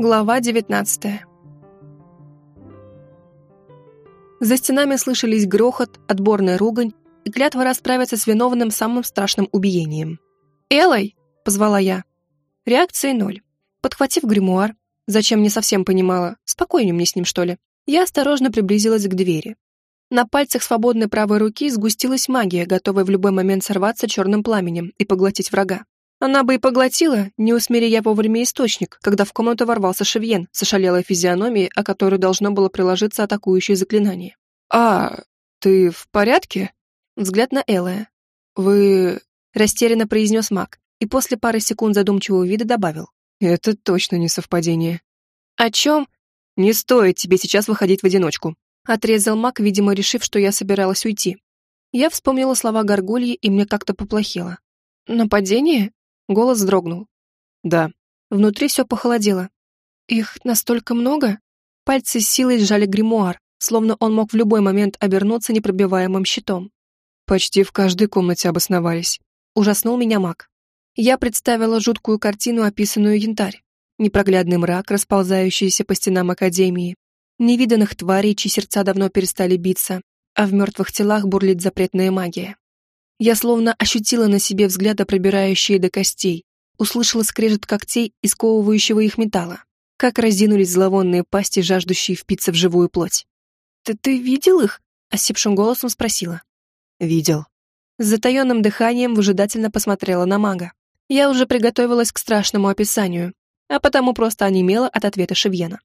Глава 19 За стенами слышались грохот, отборная ругань и клятва расправиться с виновным самым страшным убиением. «Элой!» — позвала я. Реакции ноль. Подхватив гримуар, зачем не совсем понимала, спокойнее мне с ним, что ли, я осторожно приблизилась к двери. На пальцах свободной правой руки сгустилась магия, готовая в любой момент сорваться черным пламенем и поглотить врага. Она бы и поглотила, не усмири я вовремя источник, когда в комнату ворвался Шевьен с ошалелой физиономией, о которой должно было приложиться атакующее заклинание. «А, ты в порядке?» Взгляд на Элая. «Вы...» — растерянно произнес маг, и после пары секунд задумчивого вида добавил. «Это точно не совпадение». «О чем?» «Не стоит тебе сейчас выходить в одиночку», — отрезал маг, видимо, решив, что я собиралась уйти. Я вспомнила слова Горгульи, и мне как-то поплохело. «Нападение?» Голос дрогнул. «Да». Внутри все похолодело. «Их настолько много?» Пальцы с силой сжали гримуар, словно он мог в любой момент обернуться непробиваемым щитом. Почти в каждой комнате обосновались. Ужаснул меня маг. Я представила жуткую картину, описанную янтарь. Непроглядный мрак, расползающийся по стенам Академии. Невиданных тварей, чьи сердца давно перестали биться, а в мертвых телах бурлит запретная магия. Я словно ощутила на себе взгляды, пробирающие до костей, услышала скрежет когтей и сковывающего их металла, как разинулись зловонные пасти, жаждущие впиться в живую плоть. «Ты, ты видел их?» — осипшим голосом спросила. «Видел». С затаенным дыханием выжидательно посмотрела на мага. Я уже приготовилась к страшному описанию, а потому просто онемела от ответа Шевьена.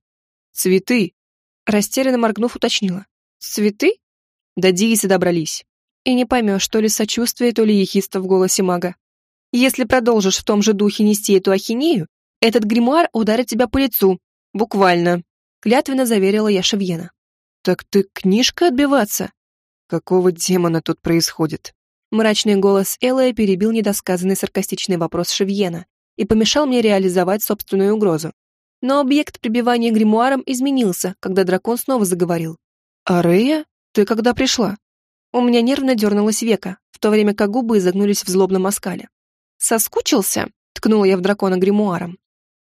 «Цветы!» Растерянно моргнув, уточнила. «Цветы?» До Дииса добрались и не поймешь, то ли сочувствие, то ли ехидство в голосе мага. Если продолжишь в том же духе нести эту ахинею, этот гримуар ударит тебя по лицу. Буквально. Клятвенно заверила я Шевьена. Так ты книжка отбиваться? Какого демона тут происходит? Мрачный голос Элая перебил недосказанный саркастичный вопрос Шевьена и помешал мне реализовать собственную угрозу. Но объект прибивания гримуаром изменился, когда дракон снова заговорил. «Арея? Ты когда пришла?» У меня нервно дернулось века, в то время как губы изогнулись в злобном оскале. «Соскучился?» — ткнула я в дракона гримуаром.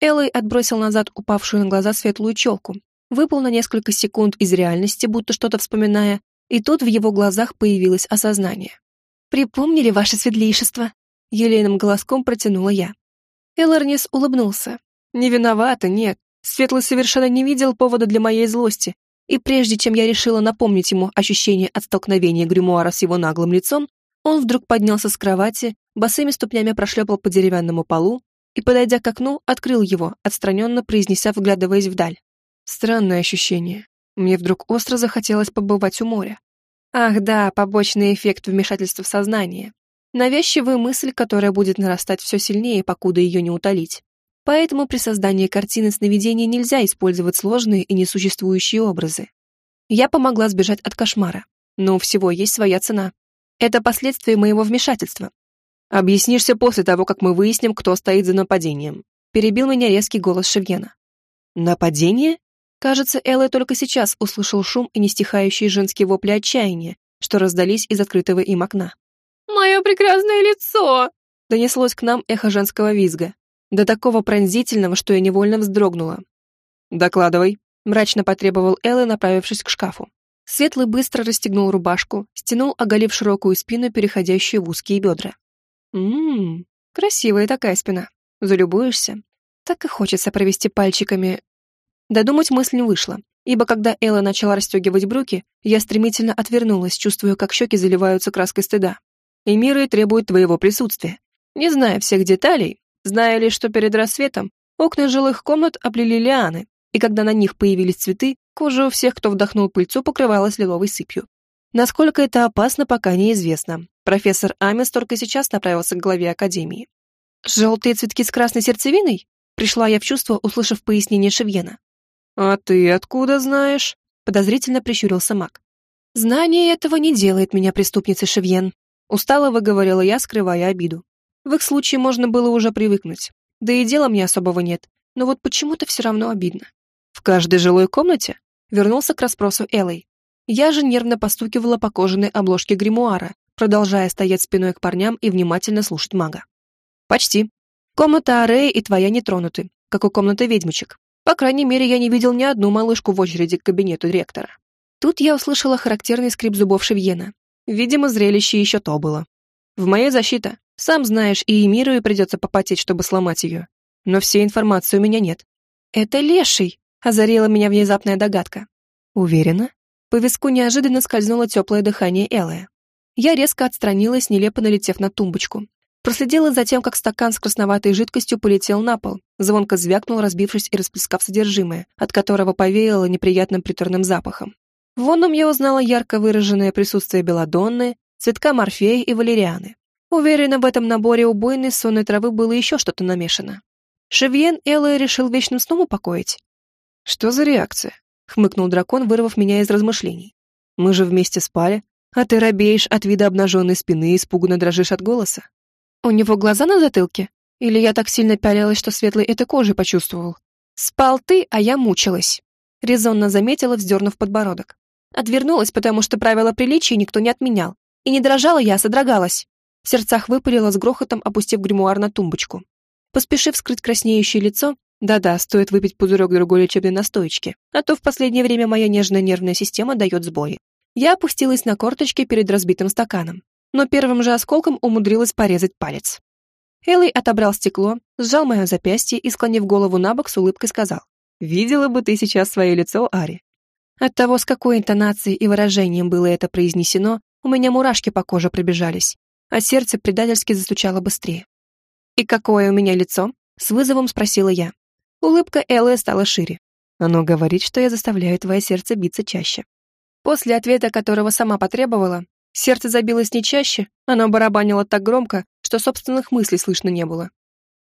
Элой отбросил назад упавшую на глаза светлую челку, выпал на несколько секунд из реальности, будто что-то вспоминая, и тут в его глазах появилось осознание. «Припомнили ваше светлейшество?» — елейным голоском протянула я. Эларнис улыбнулся. «Не виновата, нет. Светлый совершенно не видел повода для моей злости, и прежде чем я решила напомнить ему ощущение от столкновения гримуара с его наглым лицом, он вдруг поднялся с кровати, босыми ступнями прошлепал по деревянному полу и, подойдя к окну, открыл его, отстраненно произнеся, вглядываясь вдаль. Странное ощущение. Мне вдруг остро захотелось побывать у моря. Ах да, побочный эффект вмешательства в сознание. Навязчивая мысль, которая будет нарастать все сильнее, покуда ее не утолить. Поэтому при создании картины сновидения нельзя использовать сложные и несуществующие образы. Я помогла сбежать от кошмара, но у всего есть своя цена. Это последствия моего вмешательства. Объяснишься после того, как мы выясним, кто стоит за нападением. Перебил меня резкий голос Шевьена. Нападение? Кажется, Элла только сейчас услышал шум и нестихающие женские вопли отчаяния, что раздались из открытого им окна. «Мое прекрасное лицо!» Донеслось к нам эхо женского визга, до такого пронзительного, что я невольно вздрогнула. «Докладывай», — мрачно потребовал Элла, направившись к шкафу. Светлый быстро расстегнул рубашку, стянул, оголив широкую спину, переходящую в узкие бедра. «Ммм, красивая такая спина. Залюбуешься? Так и хочется провести пальчиками...» Додумать мысль не вышла, ибо когда Элла начала расстегивать брюки, я стремительно отвернулась, чувствуя, как щеки заливаются краской стыда. Эмиры требует твоего присутствия. Не зная всех деталей, зная лишь, что перед рассветом окна жилых комнат облили лианы, и когда на них появились цветы, кожа у всех, кто вдохнул пыльцу, покрывалась лиловой сыпью. Насколько это опасно, пока неизвестно. Профессор Амис только сейчас направился к главе Академии. «Желтые цветки с красной сердцевиной?» Пришла я в чувство, услышав пояснение Шевьена. «А ты откуда знаешь?» Подозрительно прищурился маг. «Знание этого не делает меня преступницей, Шевьен», устало выговорила я, скрывая обиду. В их случае можно было уже привыкнуть. Да и дела мне особого нет. Но вот почему-то все равно обидно. В каждой жилой комнате вернулся к расспросу Элой. Я же нервно постукивала по кожаной обложке гримуара, продолжая стоять спиной к парням и внимательно слушать мага. «Почти. Комната Ареи и твоя не тронуты, как у комнаты ведьмочек. По крайней мере, я не видел ни одну малышку в очереди к кабинету ректора. Тут я услышала характерный скрип зубов Шевьена. Видимо, зрелище еще то было. В моей защита. Сам знаешь, и Эмиру придется попотеть, чтобы сломать ее. Но всей информации у меня нет. «Это леший!» — озарила меня внезапная догадка. «Уверена?» По виску неожиданно скользнуло теплое дыхание Элая. Я резко отстранилась, нелепо налетев на тумбочку. Проследила за тем, как стакан с красноватой жидкостью полетел на пол, звонко звякнул, разбившись и расплескав содержимое, от которого повеяло неприятным приторным запахом. В ванном я узнала ярко выраженное присутствие белладонны, цветка морфея и валерианы. Уверена, в этом наборе убойной сонной травы было еще что-то намешано. Шевьен Элла решил вечным сном упокоить. «Что за реакция?» — хмыкнул дракон, вырвав меня из размышлений. «Мы же вместе спали, а ты робеешь от вида обнаженной спины и испуганно дрожишь от голоса. У него глаза на затылке? Или я так сильно пялилась, что Светлый это кожей почувствовал? Спал ты, а я мучилась. Резонно заметила, вздернув подбородок. Отвернулась, потому что правила приличия никто не отменял. И не дрожала я, а содрогалась. В сердцах выпалила с грохотом, опустив гримуар на тумбочку. Поспешив скрыть краснеющее лицо, да-да, стоит выпить пузырек другой лечебной настойки, а то в последнее время моя нежная нервная система дает сбои. Я опустилась на корточки перед разбитым стаканом но первым же осколком умудрилась порезать палец. Элой отобрал стекло, сжал мое запястье и, склонив голову на бок, с улыбкой сказал, «Видела бы ты сейчас свое лицо, Ари». От того, с какой интонацией и выражением было это произнесено, у меня мурашки по коже пробежались, а сердце предательски застучало быстрее. «И какое у меня лицо?» — с вызовом спросила я. Улыбка Эллы стала шире. Оно говорит, что я заставляю твое сердце биться чаще. После ответа, которого сама потребовала, Сердце забилось не чаще, оно барабанило так громко, что собственных мыслей слышно не было.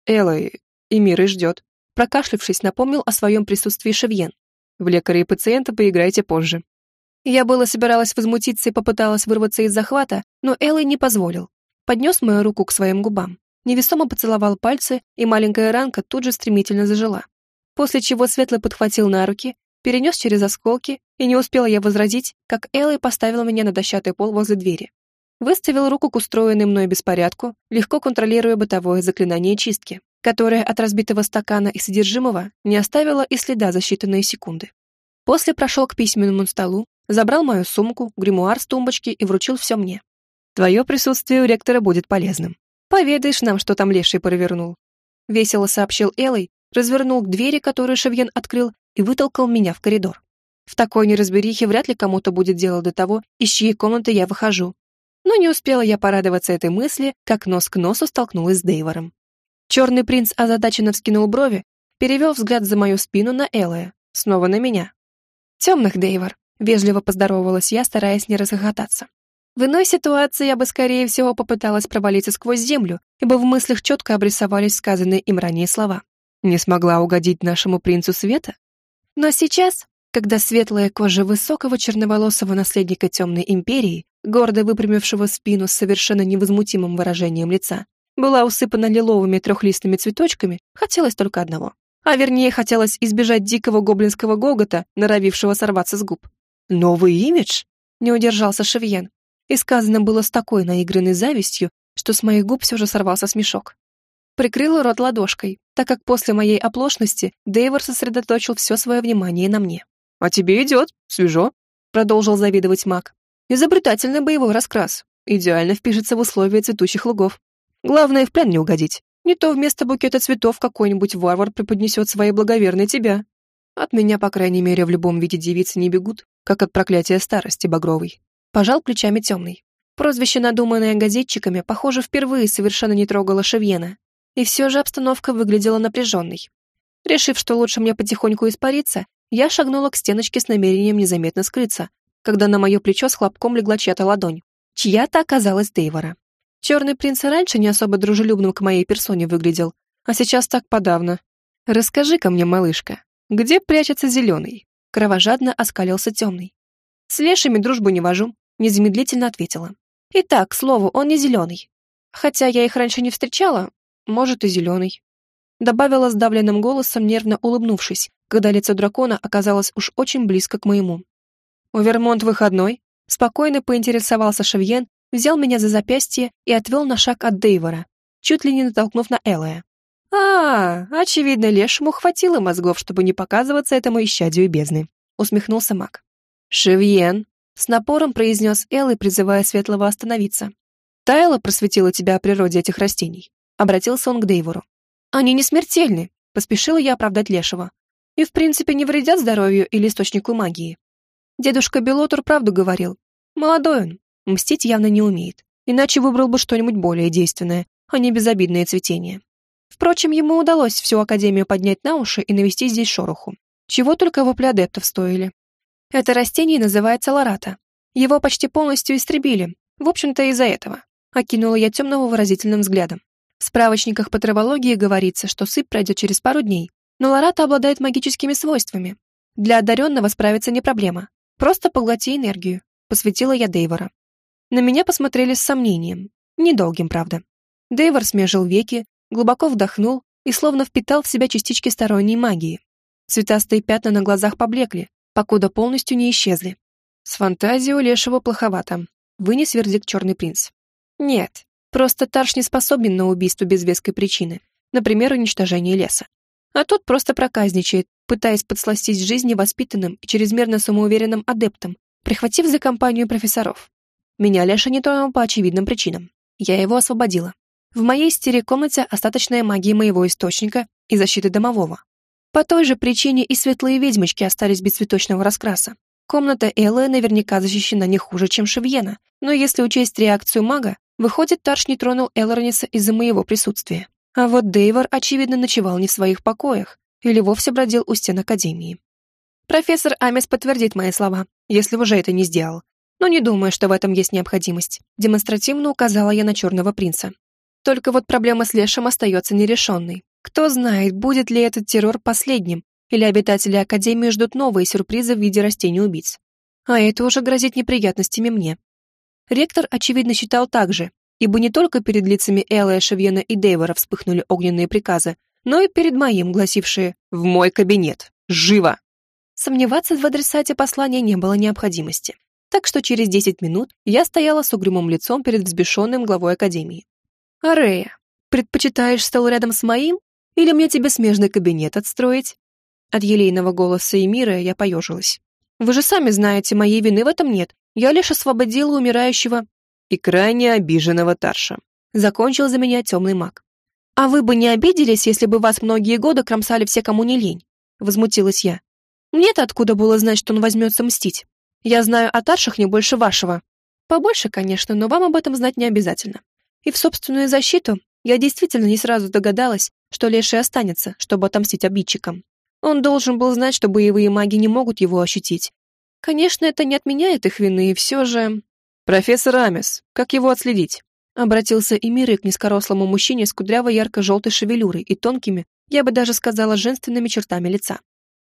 Элой, и Миры ждет. Прокашлявшись, напомнил о своем присутствии Шевьен. В лекаря и пациента поиграйте позже. Я было собиралась возмутиться и попыталась вырваться из захвата, но Элой не позволил. Поднес мою руку к своим губам, невесомо поцеловал пальцы, и маленькая ранка тут же стремительно зажила. После чего Светлый подхватил на руки, перенес через осколки, и не успела я возразить, как Элой поставил меня на дощатый пол возле двери. Выставил руку к устроенной мной беспорядку, легко контролируя бытовое заклинание чистки, которое от разбитого стакана и содержимого не оставило и следа за считанные секунды. После прошел к письменному столу, забрал мою сумку, гримуар с тумбочки и вручил все мне. Твое присутствие у ректора будет полезным. Поведаешь нам, что там леший провернул. Весело сообщил Элой, развернул к двери, которую Шевьен открыл, и вытолкал меня в коридор. В такой неразберихе вряд ли кому-то будет дело до того, из чьей комнаты я выхожу. Но не успела я порадоваться этой мысли, как нос к носу столкнулась с Дейвором. Черный принц озадаченно вскинул брови, перевел взгляд за мою спину на Элая, снова на меня. «Темных, Дейвор», — вежливо поздоровалась я, стараясь не расхохотаться. В иной ситуации я бы, скорее всего, попыталась провалиться сквозь землю, ибо в мыслях четко обрисовались сказанные им ранее слова. Не смогла угодить нашему принцу света? Но сейчас, когда светлая кожа высокого черноволосого наследника темной империи, гордо выпрямившего спину с совершенно невозмутимым выражением лица, была усыпана лиловыми трехлистными цветочками, хотелось только одного. А вернее, хотелось избежать дикого гоблинского гогота, норовившего сорваться с губ. «Новый имидж?» — не удержался Шевьен. И сказано было с такой наигранной завистью, что с моих губ все же сорвался смешок. Прикрыла рот ладошкой, так как после моей оплошности Дейвор сосредоточил все свое внимание на мне. «А тебе идет, свежо», — продолжил завидовать маг. «Изобретательный боевой раскрас. Идеально впишется в условия цветущих лугов. Главное, в плен не угодить. Не то вместо букета цветов какой-нибудь варвар преподнесет своей благоверной тебя. От меня, по крайней мере, в любом виде девицы не бегут, как от проклятия старости багровой». Пожал плечами темный. Прозвище, надуманное газетчиками, похоже, впервые совершенно не трогало Шевьена, и все же обстановка выглядела напряженной. Решив, что лучше мне потихоньку испариться, я шагнула к стеночке с намерением незаметно скрыться, когда на мое плечо с хлопком легла чья-то ладонь. Чья-то оказалась Дейвора. Черный принц раньше не особо дружелюбным к моей персоне выглядел, а сейчас так подавно. «Расскажи-ка мне, малышка, где прячется зеленый?» Кровожадно оскалился темный. «С лешими дружбу не вожу», незамедлительно ответила. «Итак, к слову, он не зеленый. Хотя я их раньше не встречала, может, и зеленый. Добавила сдавленным голосом, нервно улыбнувшись, когда лицо дракона оказалось уж очень близко к моему. «У Вермонт выходной?» Спокойно поинтересовался Шевьен, взял меня за запястье и отвел на шаг от Дейвора, чуть ли не натолкнув на Элая. «А, очевидно, лешему хватило мозгов, чтобы не показываться этому исчадию бездны», — усмехнулся маг. «Шевьен», — с напором произнес Эллы, призывая Светлого остановиться. «Тайла просветила тебя о природе этих растений», — обратился он к Дейвору. «Они не смертельны», — поспешила я оправдать Лешего. «И, в принципе, не вредят здоровью или источнику магии. Дедушка Белотур правду говорил. Молодой он, мстить явно не умеет, иначе выбрал бы что-нибудь более действенное, а не безобидное цветение. Впрочем, ему удалось всю Академию поднять на уши и навести здесь шороху. Чего только вопли адептов стоили. Это растение называется лората. Его почти полностью истребили, в общем-то из-за этого. Окинула я темного выразительным взглядом. В справочниках по травологии говорится, что сыпь пройдет через пару дней, но лората обладает магическими свойствами. Для одаренного справиться не проблема. Просто поглоти энергию, посвятила я Дейвора. На меня посмотрели с сомнением. Недолгим, правда. Дейвор смежил веки, глубоко вдохнул и словно впитал в себя частички сторонней магии. Цветастые пятна на глазах поблекли, покуда полностью не исчезли. С фантазией у Лешего плоховато. Вынес вердикт черный принц. Нет, просто Тарш не способен на убийство без веской причины, например, уничтожение леса. А тут просто проказничает, пытаясь подсластить жизни воспитанным и чрезмерно самоуверенным адептам, прихватив за компанию профессоров. Меня Леша не тронул по очевидным причинам. Я его освободила. В моей стереокомнате остаточная магия моего источника и защиты домового. По той же причине и светлые ведьмочки остались без цветочного раскраса. Комната Эллы наверняка защищена не хуже, чем Шевьена, но если учесть реакцию мага, выходит, Тарш не тронул Элрониса из-за моего присутствия. А вот Дейвор, очевидно, ночевал не в своих покоях или вовсе бродил у стен Академии. Профессор Амес подтвердит мои слова, если уже это не сделал. Но не думаю, что в этом есть необходимость. Демонстративно указала я на Черного Принца. Только вот проблема с Лешем остается нерешенной. Кто знает, будет ли этот террор последним, или обитатели Академии ждут новые сюрпризы в виде растений-убийц. А это уже грозит неприятностями мне. Ректор, очевидно, считал так же, ибо не только перед лицами Элла, Шевьена и Дейвора вспыхнули огненные приказы, но и перед моим, гласившие «В мой кабинет! Живо!». Сомневаться в адресате послания не было необходимости, так что через 10 минут я стояла с угрюмым лицом перед взбешенным главой Академии. «Арея, предпочитаешь стол рядом с моим? Или мне тебе смежный кабинет отстроить?» От елейного голоса Эмира я поежилась. «Вы же сами знаете, моей вины в этом нет. Я лишь освободила умирающего и крайне обиженного Тарша. Закончил за меня темный маг. «А вы бы не обиделись, если бы вас многие годы кромсали все, кому не лень?» Возмутилась я. «Мне-то откуда было знать, что он возьмется мстить? Я знаю о Таршах не больше вашего. Побольше, конечно, но вам об этом знать не обязательно. И в собственную защиту я действительно не сразу догадалась, что Леший останется, чтобы отомстить обидчикам. Он должен был знать, что боевые маги не могут его ощутить. Конечно, это не отменяет их вины, и все же... «Профессор Амес, как его отследить?» Обратился Эмиры к низкорослому мужчине с кудрявой ярко-желтой шевелюрой и тонкими, я бы даже сказала, женственными чертами лица.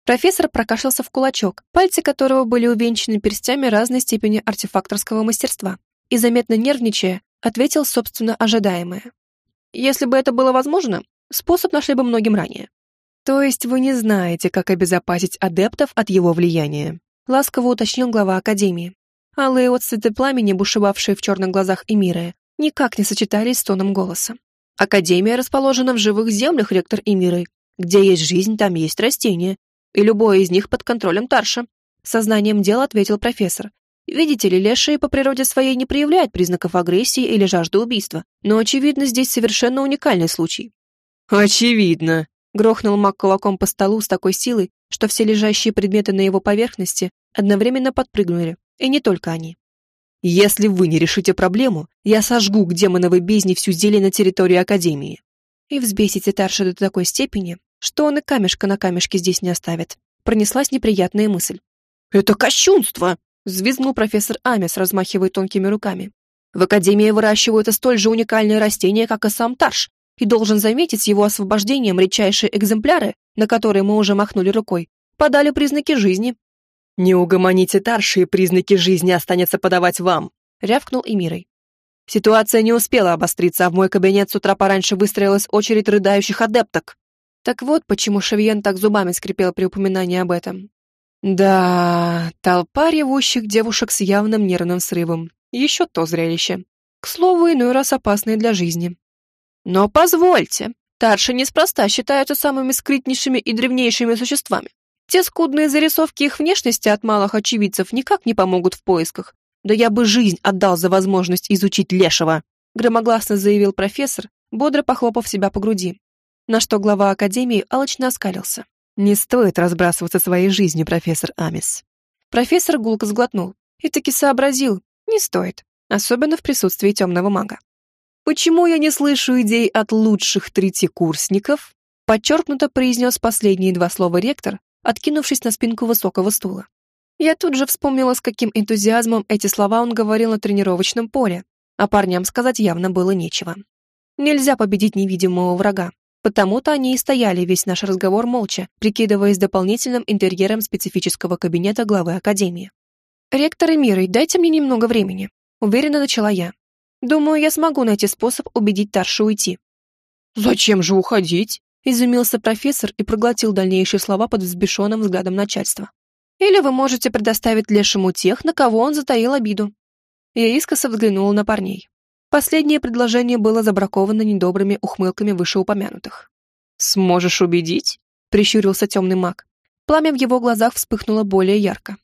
Профессор прокашлялся в кулачок, пальцы которого были увенчаны перстями разной степени артефакторского мастерства, и, заметно нервничая, ответил, собственно, ожидаемое. Если бы это было возможно, способ нашли бы многим ранее. То есть вы не знаете, как обезопасить адептов от его влияния? Ласково уточнил глава Академии. Алые отцветы пламени, бушевавшие в черных глазах Эмиры, никак не сочетались с тоном голоса. Академия расположена в живых землях, ректор Эмиры. Где есть жизнь, там есть растения. И любое из них под контролем Тарша. Сознанием дела ответил профессор, Видите ли, лешие по природе своей не проявляют признаков агрессии или жажды убийства, но, очевидно, здесь совершенно уникальный случай. «Очевидно», — грохнул маг кулаком по столу с такой силой, что все лежащие предметы на его поверхности одновременно подпрыгнули, и не только они. «Если вы не решите проблему, я сожгу к демоновой бездне всю зелень на территории Академии». И взбесите Тарша до такой степени, что он и камешка на камешке здесь не оставит. Пронеслась неприятная мысль. «Это кощунство!» Взвизгнул профессор Амес, размахивая тонкими руками. В Академии выращивают столь же уникальные растения, как и сам Тарш, и должен заметить, с его освобождением редчайшие экземпляры, на которые мы уже махнули рукой, подали признаки жизни. «Не угомоните Тарши, и признаки жизни останется подавать вам», — рявкнул Эмирой. Ситуация не успела обостриться, а в мой кабинет с утра пораньше выстроилась очередь рыдающих адепток. Так вот, почему Шевьен так зубами скрипел при упоминании об этом. Да, толпа ревущих девушек с явным нервным срывом. Еще то зрелище. К слову, иной раз опасное для жизни. Но позвольте, Тарши неспроста считаются самыми скрытнейшими и древнейшими существами. Те скудные зарисовки их внешности от малых очевидцев никак не помогут в поисках. Да я бы жизнь отдал за возможность изучить лешего, громогласно заявил профессор, бодро похлопав себя по груди. На что глава Академии алочно оскалился. «Не стоит разбрасываться своей жизнью, профессор Амис». Профессор гулко сглотнул и таки сообразил, не стоит, особенно в присутствии темного мага. «Почему я не слышу идей от лучших третьекурсников?» подчеркнуто произнес последние два слова ректор, откинувшись на спинку высокого стула. Я тут же вспомнила, с каким энтузиазмом эти слова он говорил на тренировочном поле, а парням сказать явно было нечего. Нельзя победить невидимого врага, потому-то они и стояли весь наш разговор молча, прикидываясь дополнительным интерьером специфического кабинета главы Академии. «Ректор Эмирой, дайте мне немного времени», — уверенно начала я. «Думаю, я смогу найти способ убедить Таршу уйти». «Зачем же уходить?» Изумился профессор и проглотил дальнейшие слова под взбешенным взглядом начальства. «Или вы можете предоставить Лешему тех, на кого он затаил обиду». Я искоса взглянула на парней. Последнее предложение было забраковано недобрыми ухмылками вышеупомянутых. «Сможешь убедить?» — прищурился темный маг. Пламя в его глазах вспыхнуло более ярко.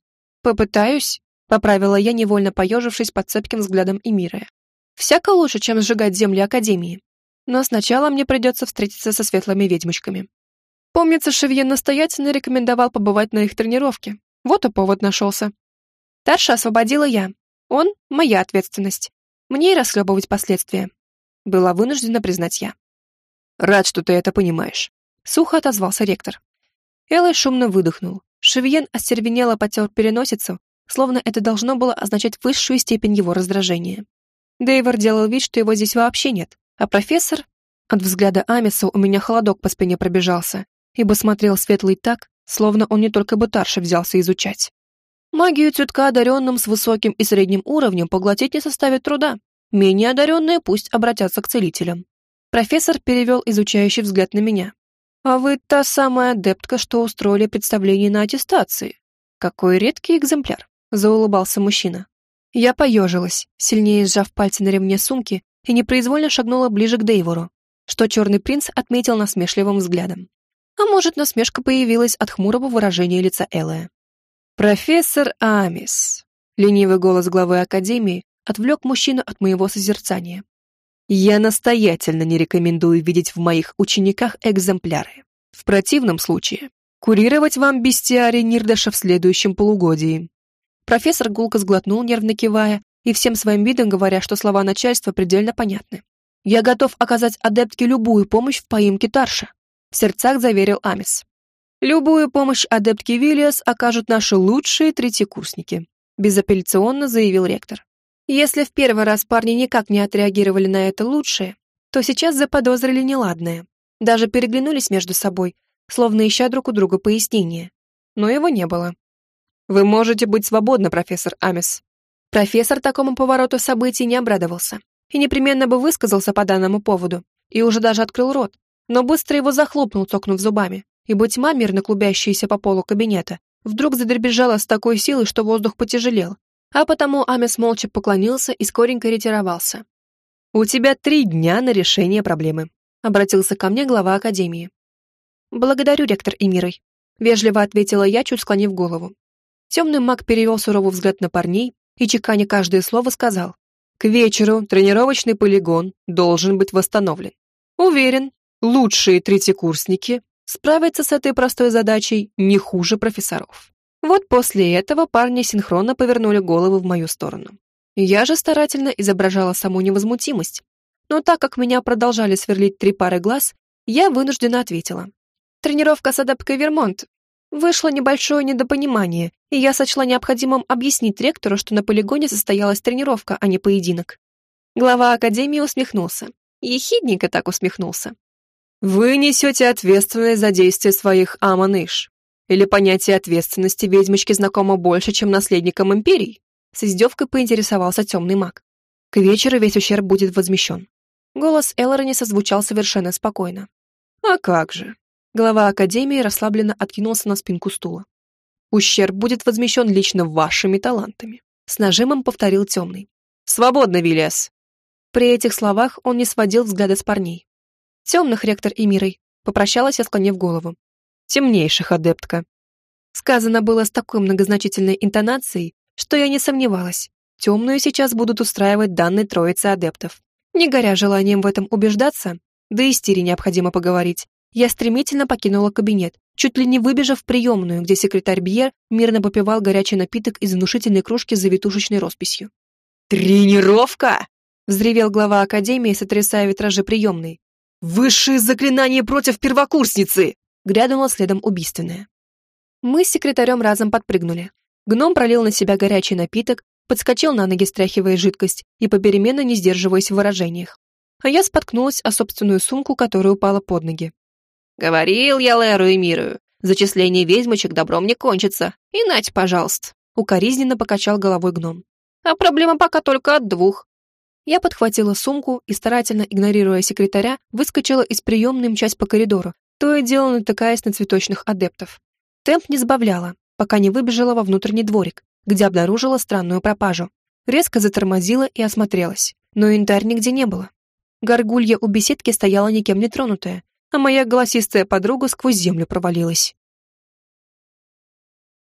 «Попытаюсь», — поправила я, невольно поежившись под цепким взглядом Эмирая. «Всяко лучше, чем сжигать земли Академии но сначала мне придется встретиться со светлыми ведьмочками. Помнится, Шевьен настоятельно рекомендовал побывать на их тренировке. Вот и повод нашелся. Тарша освободила я. Он — моя ответственность. Мне и расхлебывать последствия. Была вынуждена признать я. «Рад, что ты это понимаешь», — сухо отозвался ректор. Элой шумно выдохнул. Шевьен остервенело потер переносицу, словно это должно было означать высшую степень его раздражения. Дейвор делал вид, что его здесь вообще нет, а профессор... От взгляда Амиса у меня холодок по спине пробежался, ибо смотрел светлый так, словно он не только бытарше взялся изучать. Магию цветка одаренным с высоким и средним уровнем поглотить не составит труда. Менее одаренные пусть обратятся к целителям. Профессор перевел изучающий взгляд на меня. «А вы та самая адептка, что устроили представление на аттестации. Какой редкий экземпляр», — заулыбался мужчина. Я поежилась, сильнее сжав пальцы на ремне сумки и непроизвольно шагнула ближе к Дейвору, что черный принц отметил насмешливым взглядом. А может, насмешка появилась от хмурого выражения лица Элая. «Профессор Амис», — ленивый голос главы Академии отвлек мужчину от моего созерцания. «Я настоятельно не рекомендую видеть в моих учениках экземпляры. В противном случае курировать вам бестиарий Нирдаша в следующем полугодии». Профессор гулко сглотнул, нервно кивая, и всем своим видом говоря, что слова начальства предельно понятны. «Я готов оказать адептке любую помощь в поимке Тарша», — в сердцах заверил Амис. «Любую помощь адептке Виллиас окажут наши лучшие третьекурсники», — безапелляционно заявил ректор. Если в первый раз парни никак не отреагировали на это лучшее, то сейчас заподозрили неладное. Даже переглянулись между собой, словно ища друг у друга пояснения. Но его не было. «Вы можете быть свободны, профессор Амис», Профессор такому повороту событий не обрадовался и непременно бы высказался по данному поводу, и уже даже открыл рот, но быстро его захлопнул, цокнув зубами, ибо тьма, мирно клубящаяся по полу кабинета, вдруг задребезжала с такой силой, что воздух потяжелел, а потому Амес молча поклонился и скоренько ретировался. «У тебя три дня на решение проблемы», — обратился ко мне глава Академии. «Благодарю, ректор Эмирой», — вежливо ответила я, чуть склонив голову. Темный маг перевел суровый взгляд на парней, и, чеканя каждое слово, сказал, «К вечеру тренировочный полигон должен быть восстановлен. Уверен, лучшие третьекурсники справятся с этой простой задачей не хуже профессоров». Вот после этого парни синхронно повернули головы в мою сторону. Я же старательно изображала саму невозмутимость, но так как меня продолжали сверлить три пары глаз, я вынуждена ответила. Тренировка с адепткой Вермонт Вышло небольшое недопонимание, и я сочла необходимым объяснить ректору, что на полигоне состоялась тренировка, а не поединок. Глава Академии усмехнулся. Ехидненько так усмехнулся. «Вы несете ответственность за действия своих Аманыш. Или понятие ответственности ведьмочки знакомо больше, чем наследникам Империи?» С издевкой поинтересовался темный маг. К вечеру весь ущерб будет возмещен. Голос Эллорони созвучал совершенно спокойно. «А как же? Глава Академии расслабленно откинулся на спинку стула. «Ущерб будет возмещен лично вашими талантами», — с нажимом повторил темный. «Свободно, Виллиас!» При этих словах он не сводил взгляда с парней. Темных, ректор и мирой. Попрощалась я, склонив голову. Темнейших, адептка. Сказано было с такой многозначительной интонацией, что я не сомневалась. Темную сейчас будут устраивать данной троице адептов. Не горя желанием в этом убеждаться, да и с Тири необходимо поговорить, я стремительно покинула кабинет, чуть ли не выбежав в приемную, где секретарь Бьер мирно попивал горячий напиток из внушительной кружки с завитушечной росписью. «Тренировка!» — взревел глава академии, сотрясая витражи приемной. «Высшие заклинания против первокурсницы!» — грянула следом убийственное. Мы с секретарем разом подпрыгнули. Гном пролил на себя горячий напиток, подскочил на ноги, стряхивая жидкость и попеременно не сдерживаясь в выражениях. А я споткнулась о собственную сумку, которая упала под ноги. «Говорил я Леру и Миру, зачисление ведьмочек добром не кончится. И нать, пожалуйста!» Укоризненно покачал головой гном. «А проблема пока только от двух». Я подхватила сумку и, старательно игнорируя секретаря, выскочила из приемной часть по коридору, то и дело натыкаясь на цветочных адептов. Темп не сбавляла, пока не выбежала во внутренний дворик, где обнаружила странную пропажу. Резко затормозила и осмотрелась, но янтарь нигде не было. Горгулья у беседки стояла никем не тронутая, а моя голосистая подруга сквозь землю провалилась.